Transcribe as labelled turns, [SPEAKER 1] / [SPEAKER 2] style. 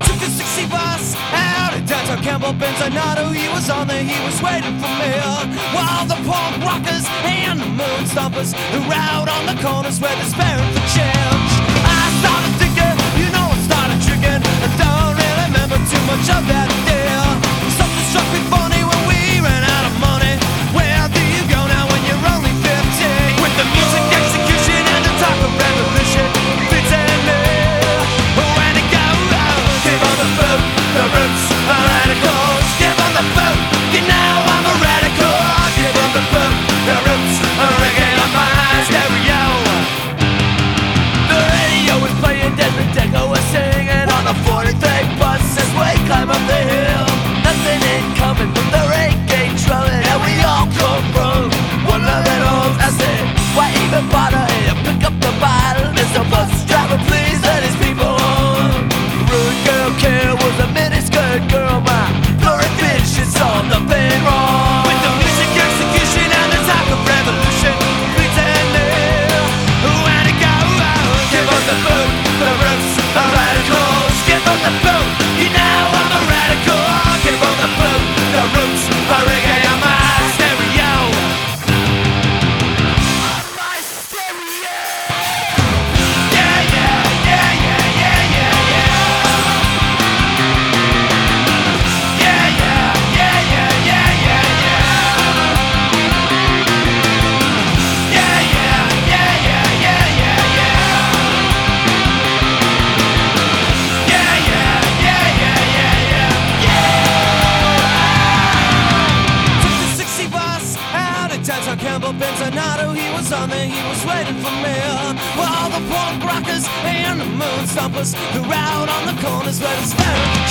[SPEAKER 1] Took the 60 bus out of downtown Campbell Benz. I not who he was on there, he was waiting for me. While the punk rockers and the moon stompers were out on the corners where the parents. supposed double bentonado, he was on there, he was waiting for me. While the punk rockers and the moon stompers, they're out on the corners, but it's very.